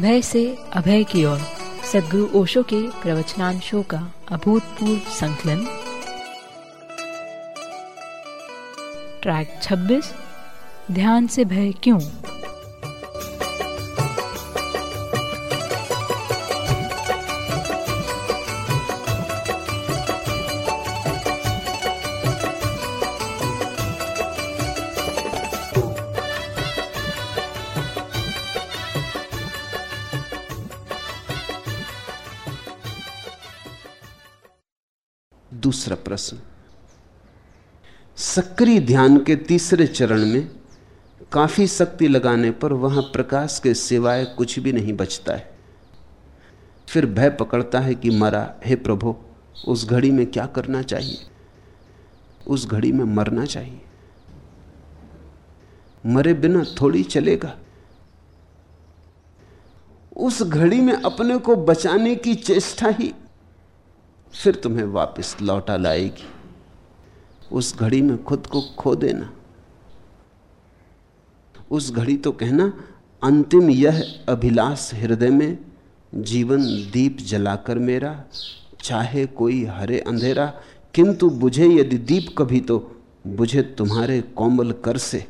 भय से अभय की ओर। सदगुरु ओशो के प्रवचनांशों का अभूतपूर्व संकलन। ट्रैक 26 ध्यान से भय क्यों? दूसरा प्रश्न। सक्रिय ध्यान के तीसरे चरण में काफ़ी शक्ति लगाने पर वहाँ प्रकाश के सिवाय कुछ भी नहीं बचता है। फिर भय पकड़ता है कि मरा, हे प्रभु, उस घड़ी में क्या करना चाहिए? उस घड़ी में मरना चाहिए। मरे बिना थोड़ी चलेगा। उस घड़ी में अपने को बचाने की चेष्टा ही फिर तुम्हें वापस लौटा लाएगी। उस घड़ी में खुद को खो देना। उस घड़ी तो कहना, अंतिम यह अभिलाष हृदय में, जीवन दीप जलाकर मेरा, चाहे कोई हरे अंधेरा, किंतु बुझे यदि दीप कभी तो बुझे तुम्हारे कोमल कर से।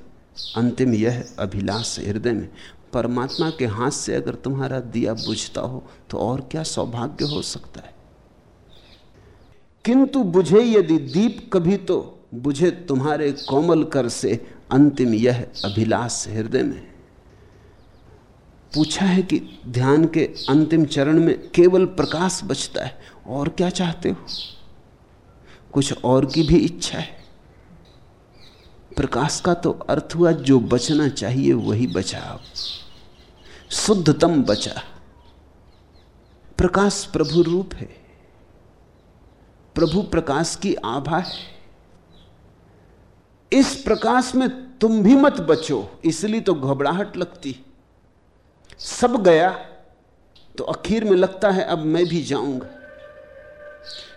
अंतिम यह अभिलाष हृदय में, परमात्मा के हाथ से अगर तुम्हारा दिया बुझता हो तो और क्या सौभाग्य हो सकता है? किंतु बुझे यदि दीप, कभी तो बुझे तुम्हारे कोमल कर से अंतिम यह अभिलाष हृदय में। पूछा है कि ध्यान के अंतिम चरण में केवल प्रकाश बचता है, और क्या चाहते हो? कुछ और की भी इच्छा है। प्रकाश का तो अर्थ हुआ, जो बचना चाहिए वही बचा। शुद्धतम बचा। प्रकाश प्रभु रूप है। प्रभु प्रकाश की आभा है। इस प्रकाश में तुम भी मत बचो, इसलिए तो घबराहट लगती। सब गया तो आखिर में लगता है, अब मैं भी जाऊँगा।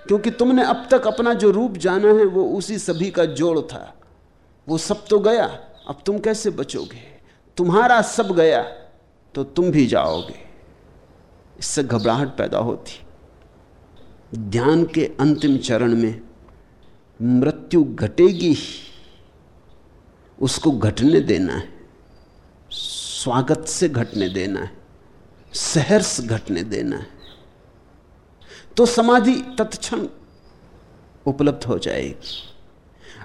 क्योंकि तुमने अब तक अपना जो रूप जाना है, वो उसी सभी का जोड़ था। वो सब तो गया, अब तुम कैसे बचोगे? तुम्हारा सब गया तो तुम भी जाओगे। इससे घबराहट पैदा होती। ध्यान के अंतिम चरण में मृत्यु घटेगी उसको घटने देना है, स्वागत से घटने देना है सहर्ष घटने देना है। तो समाधि तत्क्षण उपलब्ध हो जाएगी।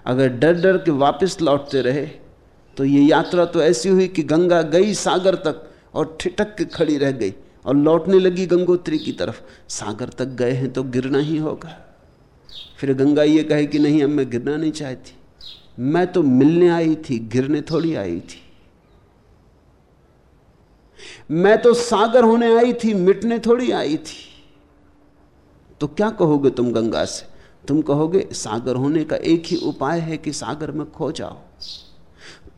अगर डर डर के वापस लौटते रहे तो ये यात्रा तो ऐसी हुई कि गंगा गई सागर तक और ठिटक के खड़ी रह गई। और लौटने लगी गंगोत्री की तरफ़। सागर तक गए हैं तो गिरना ही होगा। फिर गंगा ये कहे कि नहीं, अब मैं गिरना नहीं चाहती। मैं तो मिलने आई थी, गिरने थोड़ी आई थी। मैं तो सागर होने आई थी, मिटने थोड़ी आई थी। तो क्या कहोगे तुम गंगा से? तुम कहोगे, सागर होने का एक ही उपाय है कि सागर में खो जाओ।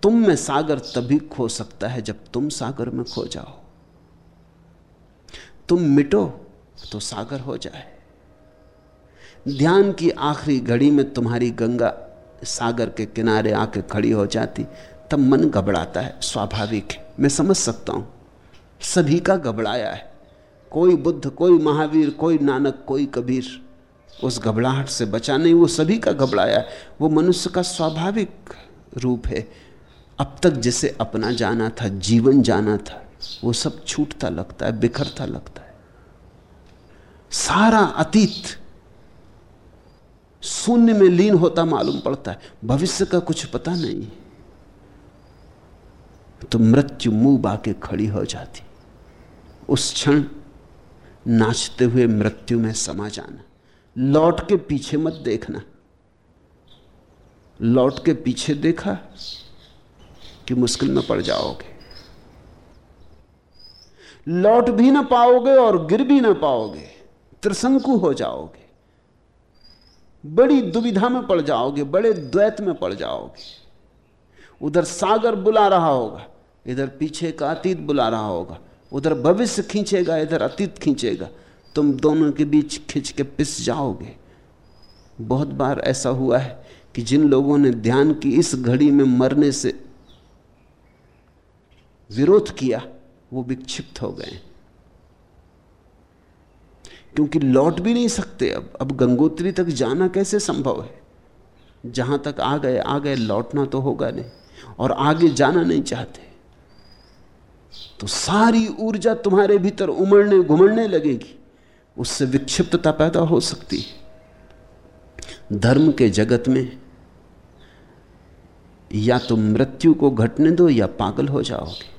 तुम में सागर तभी खो सकता है जब तुम सागर में खो जाओ। तुम मिटो तो सागर हो जाए। ध्यान की आखिरी घड़ी में तुम्हारी गंगा सागर के किनारे आके खड़ी हो जाती, तब मन घबराता है, स्वाभाविक है। मैं समझ सकता हूँ, सभी का घबराया है। कोई बुद्ध, कोई महावीर, कोई नानक, कोई कबीर, उस घबराहट से बचा नहीं, वो सभी का घबराया है। वो मनुष्य का स्वाभाविक रूप है। अब तक जिसे अपना जाना था, जीवन जाना था वो सब छूटता लगता है, बिखरता लगता है। सारा अतीत शून्य में लीन होता मालूम पड़ता है। भविष्य का कुछ पता नहीं। तो मृत्यु मुँह बाके खड़ी हो जाती। उस क्षण नाचते हुए मृत्यु में समा जाना। लौट के पीछे मत देखना। लौट के पीछे देखा कि मुश्किल में पड़ जाओगे। लौट भी ना पाओगे और गिर भी ना पाओगे त्रिशंकु हो जाओगे। बड़ी दुविधा में पड़ जाओगे, बड़े द्वैत में पड़ जाओगे। उधर सागर बुला रहा होगा, इधर पीछे का अतीत बुला रहा होगा, उधर भविष्य खींचेगा, इधर अतीत खींचेगा। तुम दोनों के बीच खिंच के पिस जाओगे। बहुत बार ऐसा हुआ है कि जिन लोगों ने ध्यान की इस घड़ी में मरने से विरोध किया वो विक्षिप्त हो गए। क्योंकि लौट भी नहीं सकते अब। अब गंगोत्री तक जाना कैसे संभव है? जहाँ तक आ गए आ गए, लौटना तो होगा नहीं। और आगे जाना नहीं चाहते। तो सारी ऊर्जा तुम्हारे भीतर उमड़ने, घुमड़ने लगेगी। उससे विक्षिप्तता पैदा हो सकती है। धर्म के जगत में या तो मृत्यु को घटने दो या पागल हो जाओगे।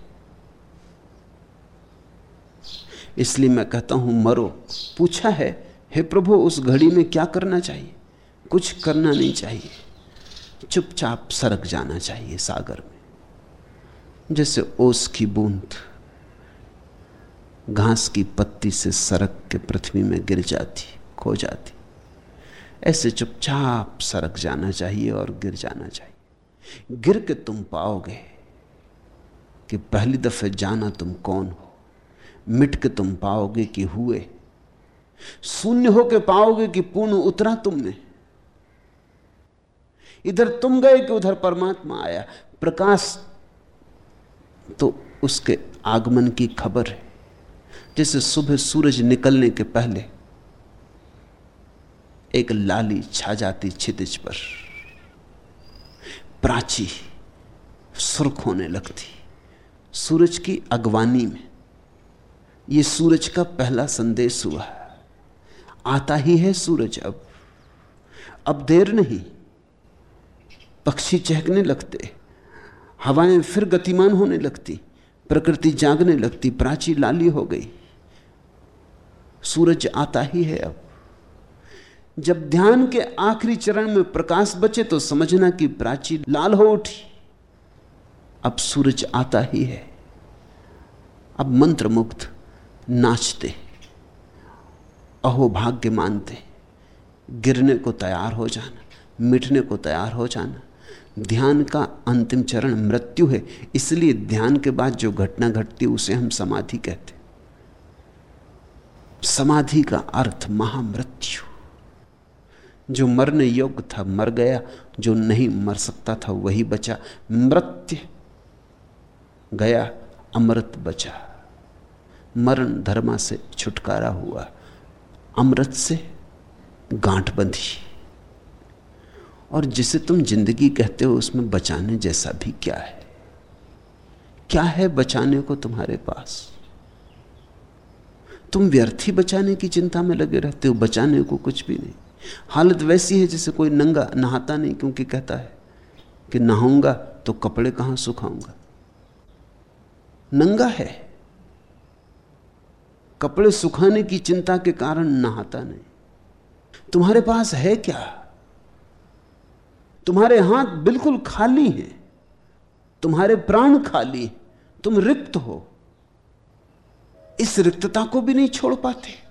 इसलिए मैं कहता हूँ, मरो। पूछा है, हे प्रभु, उस घड़ी में क्या करना चाहिए? कुछ करना नहीं चाहिए। चुपचाप सरक जाना चाहिए सागर में। जैसे ओस की बूंद घास की पत्ती से सरक के पृथ्वी में गिर जाती, खो जाती। ऐसे चुपचाप सरक जाना चाहिए और गिर जाना चाहिए। गिर के तुम पाओगे कि पहली दफे जाना तुम कौन हो? मिट के तुम पाओगे कि हुए। शून्य होके पाओगे कि पूर्ण उतरा तुमने। इधर तुम गए कि उधर परमात्मा आया। प्रकाश तो उसके आगमन की खबर है, जैसे सुबह सूरज निकलने के पहले एक लाली छा जाती छितिज पर। प्राची सुर्ख होने लगती। सूरज की अगवानी में यह सूरज का पहला संदेश हुआ आता ही है सूरज अब। अब देर नहीं। पक्षी चहकने लगते। हवाएँ फिर गतिमान होने लगती। प्रकृति जागने लगती। प्राची लाली हो गई। सूरज आता ही है अब। जब ध्यान के आखिरी चरण में प्रकाश बचे तो समझना कि प्राची लाल हो उठी। अब सूरज आता ही है। अब मंत्र मुक्त नाचते अहो भाग्य मानते गिरने को तैयार हो जाना, मिटने को तैयार हो जाना। ध्यान का अंतिम चरण मृत्यु है, इसलिए ध्यान के बाद जो घटना घटती उसे हम समाधि कहते समाधि का अर्थ महामृत्यु। जो मरने योग्य था, मर गया, जो नहीं मर सकता था, वही बचा। मृत्य गया, अमृत बचा। मरण धर्मा से छुटकारा हुआ। अमृत से गांठ बंधी। और जिसे तुम ज़िंदगी कहते हो, उसमें बचाने जैसा भी क्या है? क्या है बचाने को तुम्हारे पास? तुम व्यर्थ बचाने की चिंता में लगे रहते हो, बचाने को कुछ भी नहीं। हालत वैसी है जैसे कोई नंगा नहाता नहीं, क्योंकि कहता है कि नहाऊँगा तो कपड़े कहाँ सुखाऊँगा? नंगा है। कपड़े सुखाने की चिंता के कारण नहाता नहीं। तुम्हारे पास है क्या? तुम्हारे हाथ बिल्कुल खाली हैं। तुम्हारे प्राण खाली तुम रिक्त हो। इस रिक्तता को भी नहीं छोड़ पाते।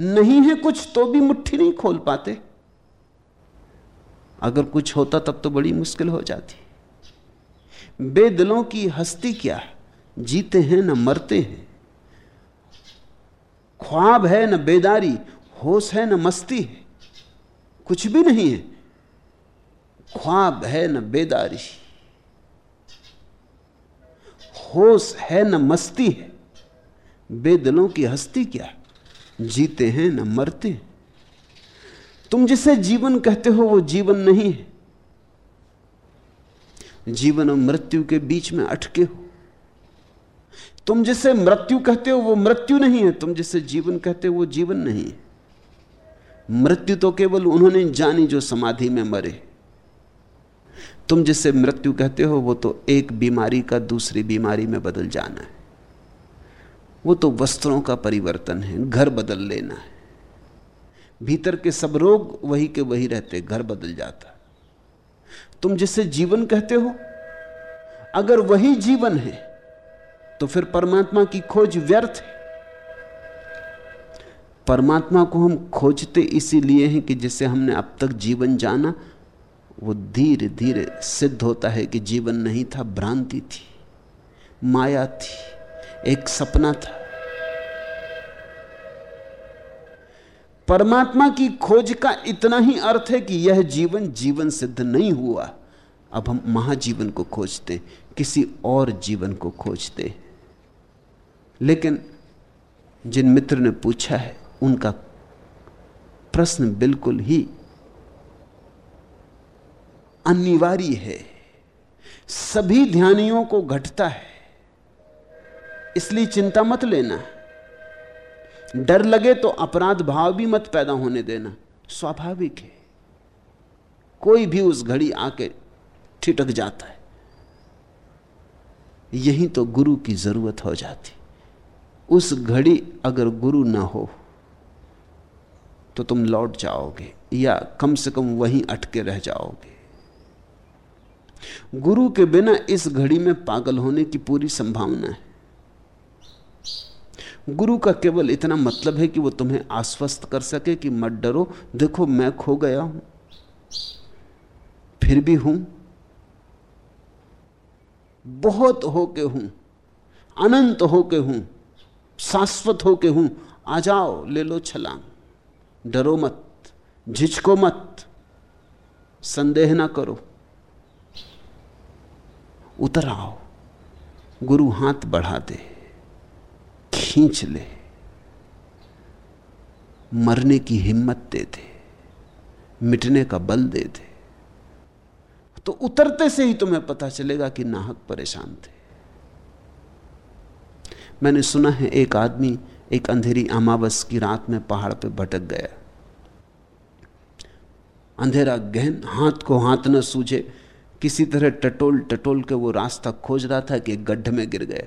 नहीं है कुछ तो भी मुट्ठी नहीं खोल पाते। अगर कुछ होता तब तो बड़ी मुश्किल हो जाती। बेदिलों की हस्ती क्या? जीते हैं न मरते हैं। ख्वाब है, न बेदारी, होश है, न मस्ती है। कुछ भी नहीं है। ख्वाब है, न बेदारी। होश है, न मस्ती है। बेदलों की हस्ती क्या? जीते हैं, न मरते तुम जिसे जीवन कहते हो, वो जीवन नहीं है। जीवन और मृत्यु के बीच में अटके हो। तुम जिसे मृत्यु कहते हो, वो मृत्यु नहीं है। तुम जिसे जीवन कहते हो, वो जीवन नहीं है। मृत्यु तो केवल उन्होंने जानी जो समाधि में मरे। तुम जिसे मृत्यु कहते हो, वो तो एक बीमारी का दूसरी बीमारी में बदल जाना है। वो तो वस्त्रों का परिवर्तन है, घर बदल लेना है। भीतर के सब रोग वही के वही रहते, घर बदल जाता। तुम जिसे जीवन कहते हो, अगर वही जीवन है तो फिर परमात्मा की खोज व्यर्थ है। परमात्मा को हम खोजते इसीलिए हैं कि जिसे हमने अब तक जीवन जाना, वो धीरे धीरे सिद्ध होता है कि जीवन नहीं था, भ्रांति थी, माया थी, एक सपना था। परमात्मा की खोज का इतना ही अर्थ है कि यह जीवन जीवन सिद्ध नहीं हुआ। अब हम महाजीवन को खोजते, किसी और जीवन को खोजते लेकिन जिन मित्र ने पूछा है, उनका प्रश्न बिल्कुल ही अनिवार्य है। सभी ध्यानियों को घटता है, इसलिए चिंता मत लेना। डर लगे तो अपराध भाव भी मत पैदा होने देना, स्वाभाविक है। कोई भी उस घड़ी आके ठिटक जाता है, यही तो गुरु की ज़रूरत हो जाती। उस घड़ी अगर गुरु ना हो तो तुम लौट जाओगे, या कम से कम वहीं अटके रह जाओगे। गुरु के बिना इस घड़ी में पागल होने की पूरी संभावना है। गुरु का केवल इतना मतलब है कि वो तुम्हें आश्वस्त कर सके कि मत डरो, देखो मैं खो गया हूँ, फिर भी हूँ, बहुत होके हूँ, अनंत होके हूँ शाश्वत होके हूँ। आ जाओ, ले लो छलांग। डरो मत, झिझको मत, संदेह ना करो। उतर आओ, गुरु हाथ बढ़ा दे, खींच ले, मरने की हिम्मत दे दे, मिटने का बल दे दे। तो उतरते से ही तुम्हें पता चलेगा कि नाहक परेशान थे। मैंने सुना है एक आदमी एक अंधेरी अमावस की रात में पहाड़ पे भटक गया। अंधेरा गहन हाथ को हाथ न सूझे, किसी तरह टटोल टटोल के वो रास्ता खोज रहा था कि गड्ढे में गिर गया।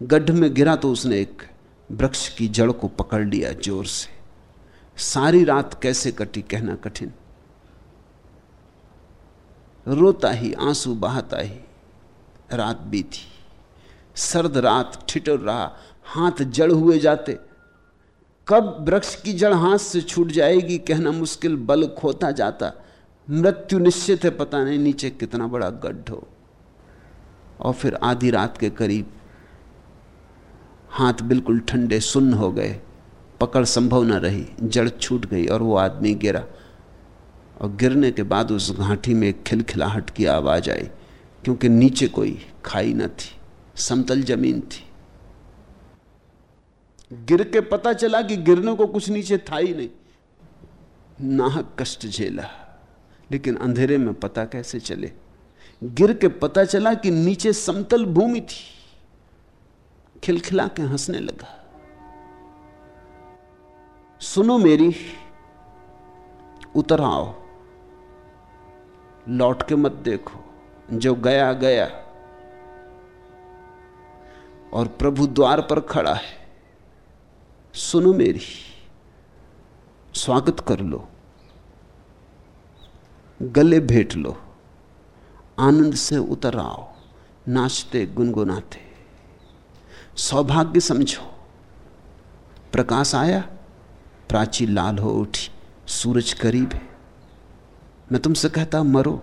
गड्ढ में गिरा तो उसने एक वृक्ष की जड़ को पकड़ लिया ज़ोर से। सारी रात कैसे कटी कहना कठिन। रोता ही, आँसू बहाता ही, रात बीती। सर्द रात ठिठुर रहा, हाथ जड़ हुए जाते। कब वृक्ष की जड़ हाथ से छूट जाएगी, कहना मुश्किल, बल खोता जाता। मृत्यु निश्चित है, पता नहीं नीचे कितना बड़ा गड्ढ हो। और फिर आधी रात के करीब हाथ बिल्कुल ठंडे, सुन्न हो गए। पकड़ संभव न रही, जड़ छूट गई और वो आदमी गिरा। और गिरने के बाद उस घाटी में खिलखिलाहट की आवाज़ आई, क्योंकि नीचे कोई खाई न थी। समतल ज़मीन थी। गिर के पता चला कि गिरने को कुछ नीचे था ही नहीं। नाहक कष्ट झेला, लेकिन अंधेरे में पता कैसे चले? गिर के पता चला कि नीचे समतल भूमि थी। खिलखिला के हंसने लगा। सुनो मेरी, उतर आओ। लौट के मत देखो। जो गया गया। और प्रभु द्वार पर खड़ा है। सुनो मेरी, स्वागत कर लो, गले भेट लो, आनंद से उतर आओ, नाचते गुनगुनाते। सौभाग्य समझो, प्रकाश आया, प्राची लाल हो उठी, सूरज करीब है। मैं तुमसे कहता, मरो।